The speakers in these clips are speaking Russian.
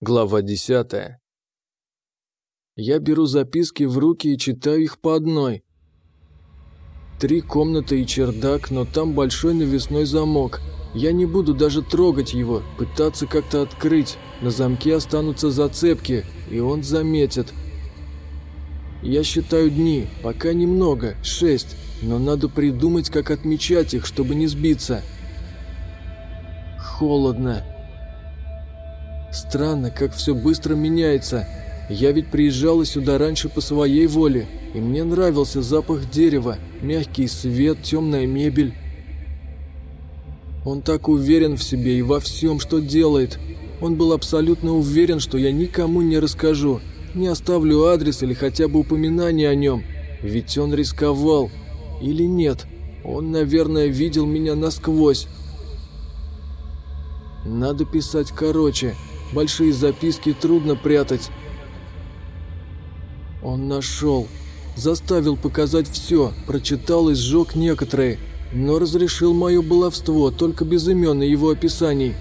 Глава 10. Я беру записки в руки и читаю их по одной. Три комнаты и чердак, но там большой навесной замок. Я не буду даже трогать его, пытаться как-то открыть. На замке останутся зацепки, и он заметит. Я считаю дни, пока немного, шесть, но надо придумать, как отмечать их, чтобы не сбиться. Холодно. Странно, как все быстро меняется. Я ведь приезжала сюда раньше по своей воле, и мне нравился запах дерева, мягкий свет, темная мебель. Он так уверен в себе и во всем, что делает. Он был абсолютно уверен, что я никому не расскажу, не оставлю адрес или хотя бы упоминание о нем. Ведь он рисковал. Или нет? Он, наверное, видел меня насквозь. Надо писать короче. Большие записки трудно прятать. Он нашел. Заставил показать все, прочитал и сжег некоторые, но разрешил мое баловство, только без имен и его описаний.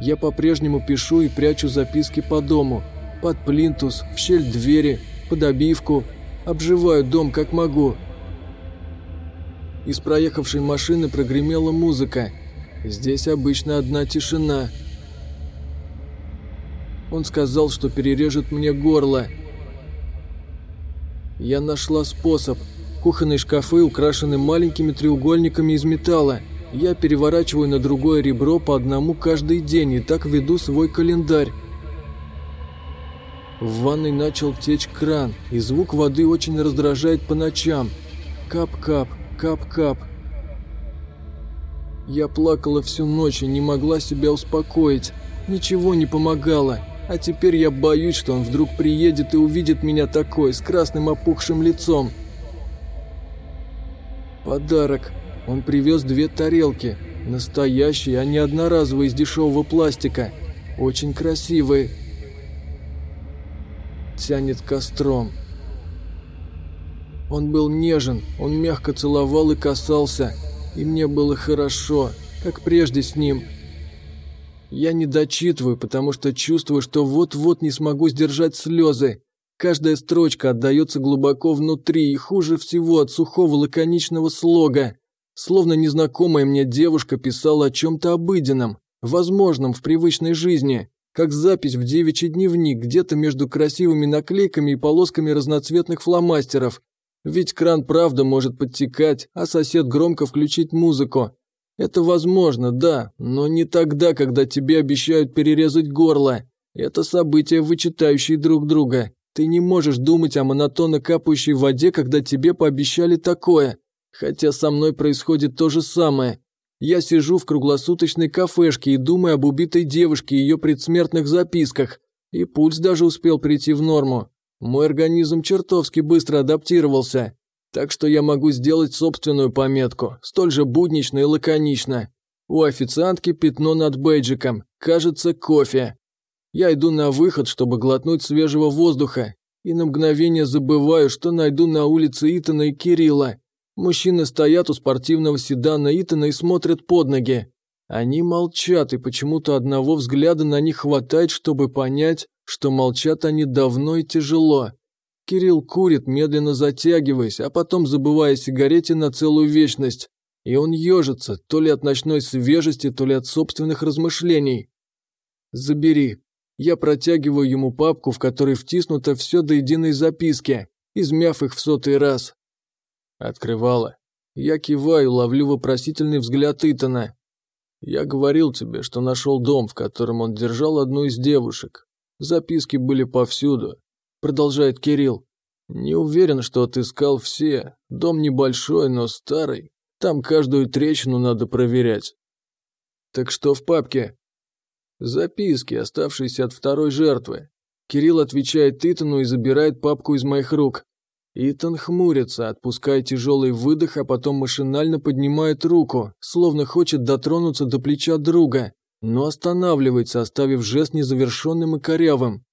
Я по-прежнему пишу и прячу записки по дому, под плинтус, в щель двери, под обивку, обживаю дом как могу. Из проехавшей машины прогремела музыка. Здесь обычно одна тишина – он сказал, что перережет мне горло. Я нашла способ. Кухонные шкафы украшены маленькими треугольниками из металла. Я переворачиваю на другое ребро по одному каждый день и так веду свой календарь. В ванной начал течь кран, и звук воды очень раздражает по ночам. Кап-кап, кап-кап. Я плакала всю ночь и не могла себя успокоить. Ничего не помогало. А теперь я боюсь, что он вдруг приедет и увидит меня такой, с красным опухшим лицом. Подарок. Он привез две тарелки. Настоящие, а не одноразовые из дешевого пластика. Очень красивые. Тянет костром. Он был нежен, он мягко целовал и касался. И мне было хорошо, как прежде с ним. Я не дочитываю, потому что чувствую, что вот-вот не смогу сдержать слезы. Каждая строчка отдается глубоко внутри, и хуже всего от сухого лаконичного слога. Словно незнакомая мне девушка писала о чем-то обыденном, возможном в привычной жизни, как запись в девичий дневник где-то между красивыми наклейками и полосками разноцветных фломастеров. Ведь кран правда может подтекать, а сосед громко включить музыку. Это возможно, да, но не тогда, когда тебе обещают перерезать горло. Это события, вычитающие друг друга. Ты не можешь думать о монотонно капающей воде, когда тебе пообещали такое. Хотя со мной происходит то же самое. Я сижу в круглосуточной кафешке и думаю об убитой девушке и ее предсмертных записках. И пульс даже успел прийти в норму. Мой организм чертовски быстро адаптировался. Так что я могу сделать собственную пометку, столь же буднично и лаконично. У официантки пятно над бейджиком, кажется, кофе. Я иду на выход, чтобы глотнуть свежего воздуха, и на мгновение забываю, что найду на улице Итана и Кирилла. Мужчины стоят у спортивного седана Итана и смотрят под ноги. Они молчат, и почему-то одного взгляда на них хватает, чтобы понять, что молчат они давно и тяжело. Кирилл курит, медленно затягиваясь, а потом забывая о сигарете на целую вечность. И он ежится, то ли от ночной свежести, то ли от собственных размышлений. «Забери». Я протягиваю ему папку, в которой втиснуто все до единой записки, измяв их в сотый раз. Открывала. Я киваю, ловлю вопросительный взгляд Итана. Я говорил тебе, что нашел дом, в котором он держал одну из девушек. Записки были повсюду продолжает Кирилл. Не уверен, что отыскал все. Дом небольшой, но старый. Там каждую трещину надо проверять. Так что в папке? Записки, оставшиеся от второй жертвы. Кирилл отвечает Итану и забирает папку из моих рук. Итан хмурится, отпуская тяжелый выдох, а потом машинально поднимает руку, словно хочет дотронуться до плеча друга, но останавливается, оставив жест незавершенным и корявым.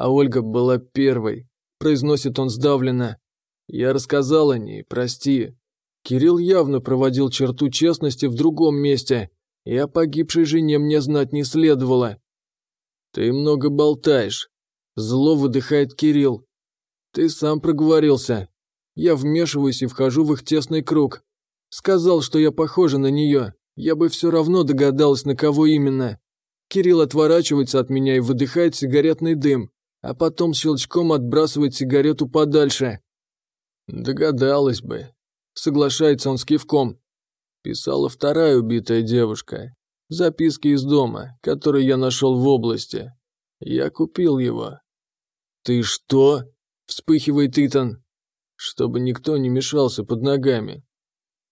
А Ольга была первой, произносит он сдавленно. Я рассказал о ней, прости. Кирилл явно проводил черту честности в другом месте, о погибшей жене мне знать не следовало. Ты много болтаешь. Зло выдыхает Кирилл. Ты сам проговорился. Я вмешиваюсь и вхожу в их тесный круг. Сказал, что я похожа на нее. Я бы все равно догадалась, на кого именно. Кирилл отворачивается от меня и выдыхает сигаретный дым, а потом щелчком отбрасывает сигарету подальше. Догадалась бы. Соглашается он с кивком. Писала вторая убитая девушка. Записки из дома, которые я нашел в области. Я купил его. «Ты что?» – вспыхивает Итан. Чтобы никто не мешался под ногами.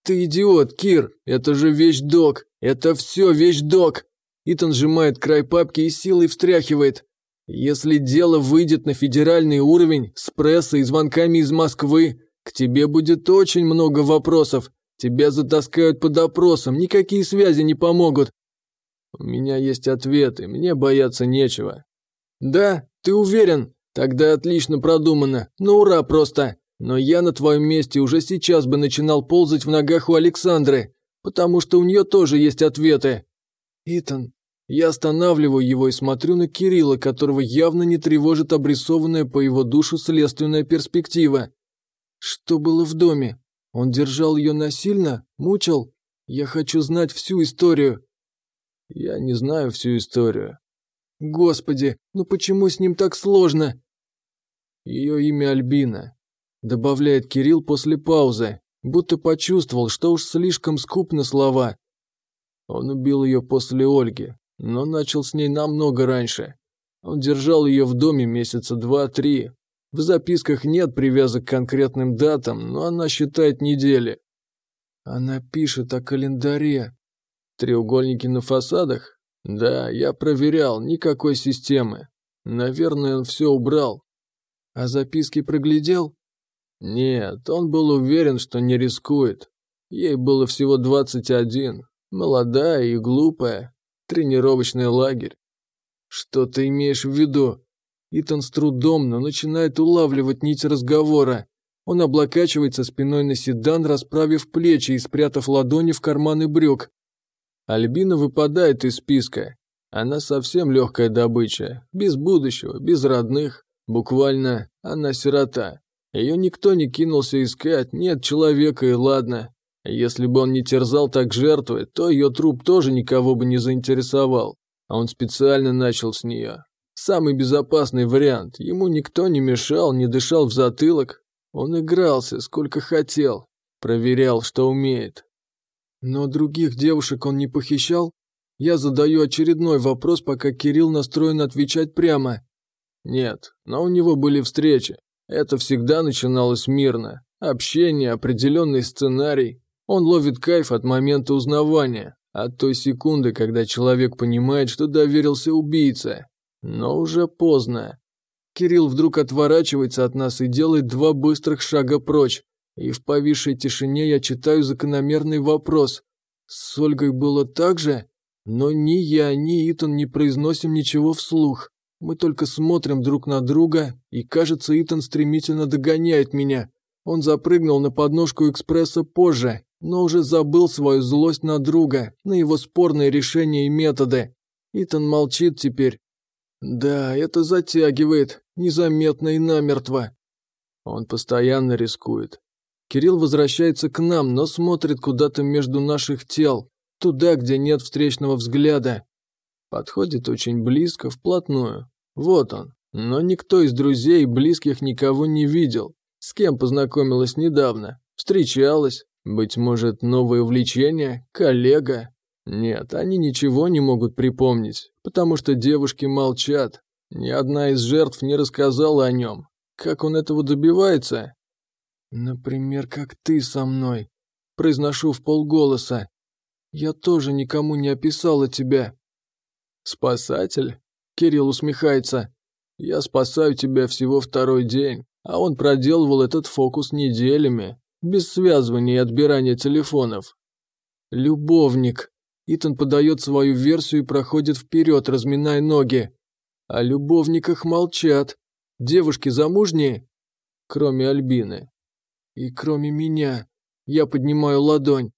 «Ты идиот, Кир! Это же вещдок! Это все вещдок!» Итан сжимает край папки и силой встряхивает. «Если дело выйдет на федеральный уровень с прессой и звонками из Москвы, к тебе будет очень много вопросов. Тебя затаскают под опросом, никакие связи не помогут. У меня есть ответы, мне бояться нечего. Да, ты уверен? Тогда отлично продумано. Ну ура просто. Но я на твоем месте уже сейчас бы начинал ползать в ногах у Александры, потому что у нее тоже есть ответы. Итан, я останавливаю его и смотрю на Кирилла, которого явно не тревожит обрисованная по его душу следственная перспектива. Что было в доме? Он держал ее насильно? Мучил? Я хочу знать всю историю. Я не знаю всю историю. Господи, ну почему с ним так сложно? Ее имя Альбина, добавляет Кирилл после паузы, будто почувствовал, что уж слишком скуп на слова. Он убил ее после Ольги, но начал с ней намного раньше. Он держал ее в доме месяца два-три. В записках нет привязок к конкретным датам, но она считает недели. Она пишет о календаре, Треугольники на фасадах? Да, я проверял, никакой системы. Наверное, он все убрал. А записки проглядел? Нет, он был уверен, что не рискует. Ей было всего 21. Молодая и глупая. Тренировочный лагерь. Что ты имеешь в виду? Итан с трудом, но начинает улавливать нить разговора. Он облокачивается спиной на седан, расправив плечи и спрятав ладони в карманы брюк. Альбина выпадает из списка. Она совсем легкая добыча, без будущего, без родных. Буквально, она сирота. Ее никто не кинулся искать, нет человека и ладно. Если бы он не терзал так жертвы, то ее труп тоже никого бы не заинтересовал. А он специально начал с нее. Самый безопасный вариант. Ему никто не мешал, не дышал в затылок. Он игрался, сколько хотел. Проверял, что умеет. Но других девушек он не похищал? Я задаю очередной вопрос, пока Кирилл настроен отвечать прямо. Нет, но у него были встречи. Это всегда начиналось мирно. Общение, определенный сценарий. Он ловит кайф от момента узнавания, от той секунды, когда человек понимает, что доверился убийце. Но уже поздно. Кирилл вдруг отворачивается от нас и делает два быстрых шага прочь. И в повисшей тишине я читаю закономерный вопрос. С Ольгой было так же? Но ни я, ни Итан не произносим ничего вслух. Мы только смотрим друг на друга, и, кажется, Итан стремительно догоняет меня. Он запрыгнул на подножку экспресса позже, но уже забыл свою злость на друга, на его спорные решения и методы. Итан молчит теперь. Да, это затягивает, незаметно и намертво. Он постоянно рискует. Кирилл возвращается к нам, но смотрит куда-то между наших тел, туда, где нет встречного взгляда. Подходит очень близко, вплотную. Вот он. Но никто из друзей и близких никого не видел. С кем познакомилась недавно? Встречалась? Быть может, новое увлечение? Коллега? Нет, они ничего не могут припомнить, потому что девушки молчат. Ни одна из жертв не рассказала о нем. Как он этого добивается? «Например, как ты со мной», – произношу в полголоса. «Я тоже никому не описала тебя». «Спасатель?» – Кирилл усмехается. «Я спасаю тебя всего второй день, а он проделывал этот фокус неделями, без связывания и отбирания телефонов». «Любовник», Итан подает свою версию и проходит вперед, разминая ноги. О любовниках молчат. Девушки замужние? Кроме Альбины. И кроме меня, я поднимаю ладонь.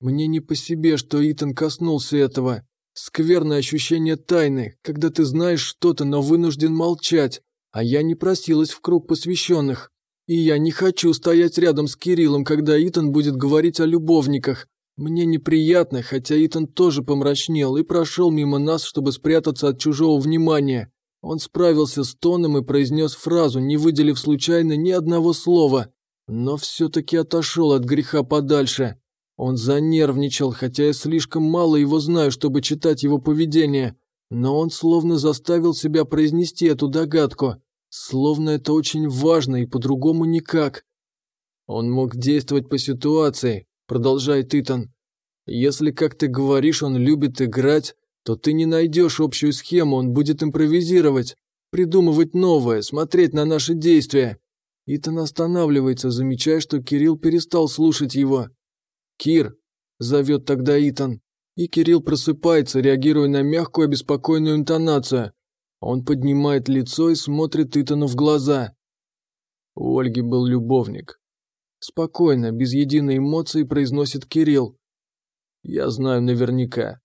Мне не по себе, что Итан коснулся этого. Скверное ощущение тайны, когда ты знаешь что-то, но вынужден молчать. А я не просилась в круг посвященных. И я не хочу стоять рядом с Кириллом, когда Итан будет говорить о любовниках. Мне неприятно, хотя Итан тоже помрачнел и прошел мимо нас, чтобы спрятаться от чужого внимания. Он справился с тоном и произнес фразу, не выделив случайно ни одного слова, но все-таки отошел от греха подальше. Он занервничал, хотя я слишком мало его знаю, чтобы читать его поведение, но он словно заставил себя произнести эту догадку, словно это очень важно и по-другому никак. Он мог действовать по ситуации, продолжает Итан. Если, как ты говоришь, он любит играть, то ты не найдешь общую схему, он будет импровизировать, придумывать новое, смотреть на наши действия. Итан останавливается, замечая, что Кирилл перестал слушать его. «Кир!» – зовет тогда Итан. И Кирилл просыпается, реагируя на мягкую, обеспокоенную интонацию. Он поднимает лицо и смотрит Итану в глаза. У Ольги был любовник. Спокойно, без единой эмоции произносит Кирилл. Я знаю наверняка.